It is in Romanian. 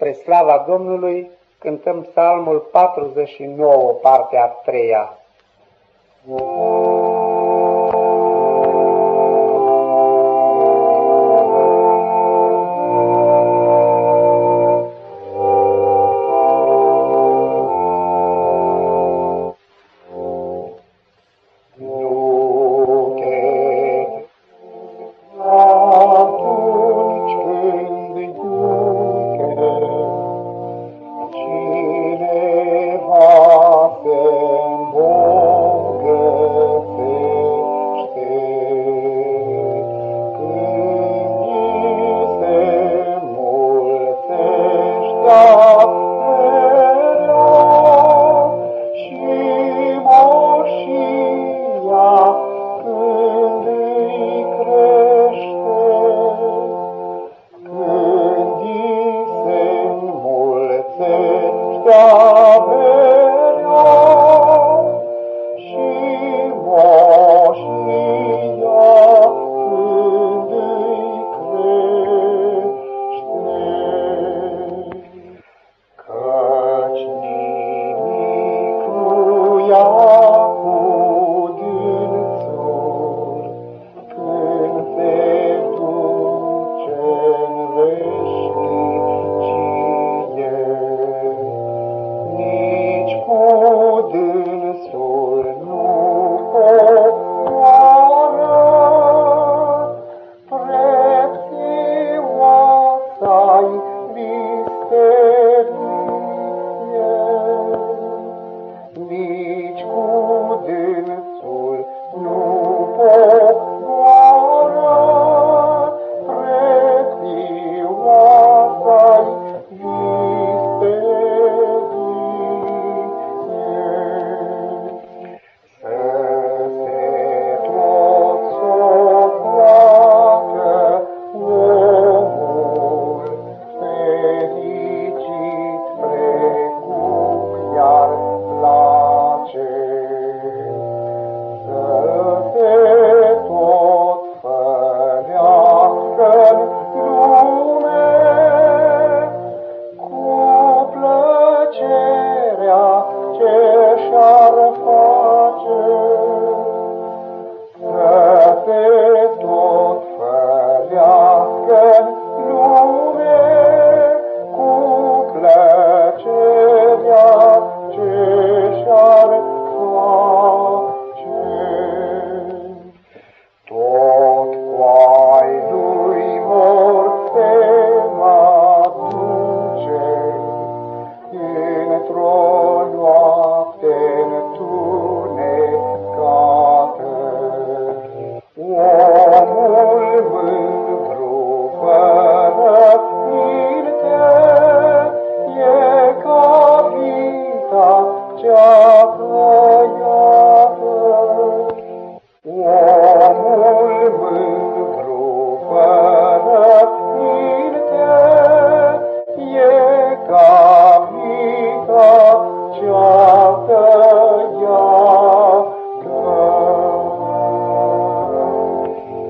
Spre slava Domnului cântăm psalmul 49, partea a treia. stop it. stai, viste